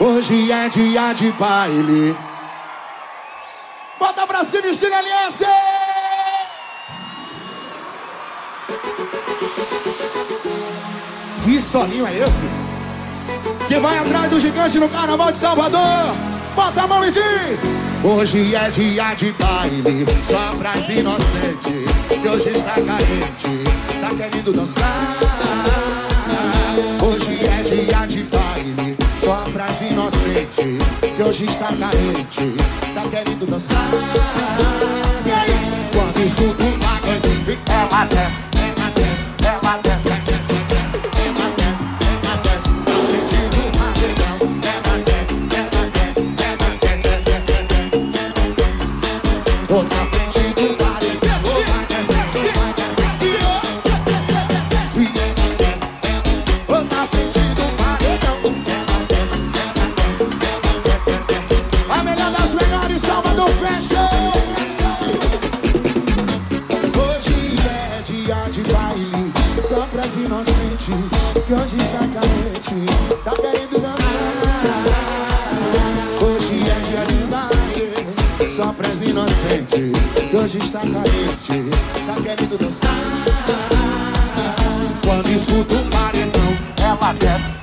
Hoje é dia de baile. Bota pra cima, estilo LS! Que solinho é esse? Que vai atrás do gigante no carnaval de Salvador. Bota a mão e diz: Hoje é dia de baile, só pras inocentes. Que hoje está carente, tá querendo dançar. Inocentes. Que hoje está carente, tá querendo dançar. E aí, quando escuto o pagodinho, ela desce, baile, só pras inocentes. Que hoje está carente, tá querendo dançar. Hoje é dia de baile, só pras inocentes. Que hoje está carente, tá querendo dançar. Quando escuto o paredão, ela desce,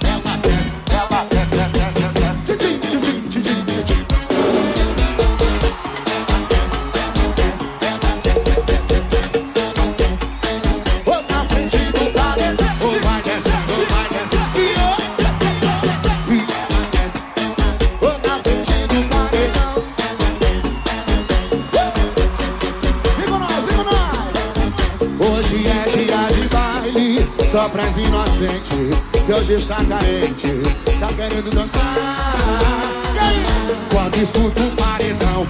só pras inocentes. Que hoje está carente, tá querendo dançar. Quando escuto o paredão,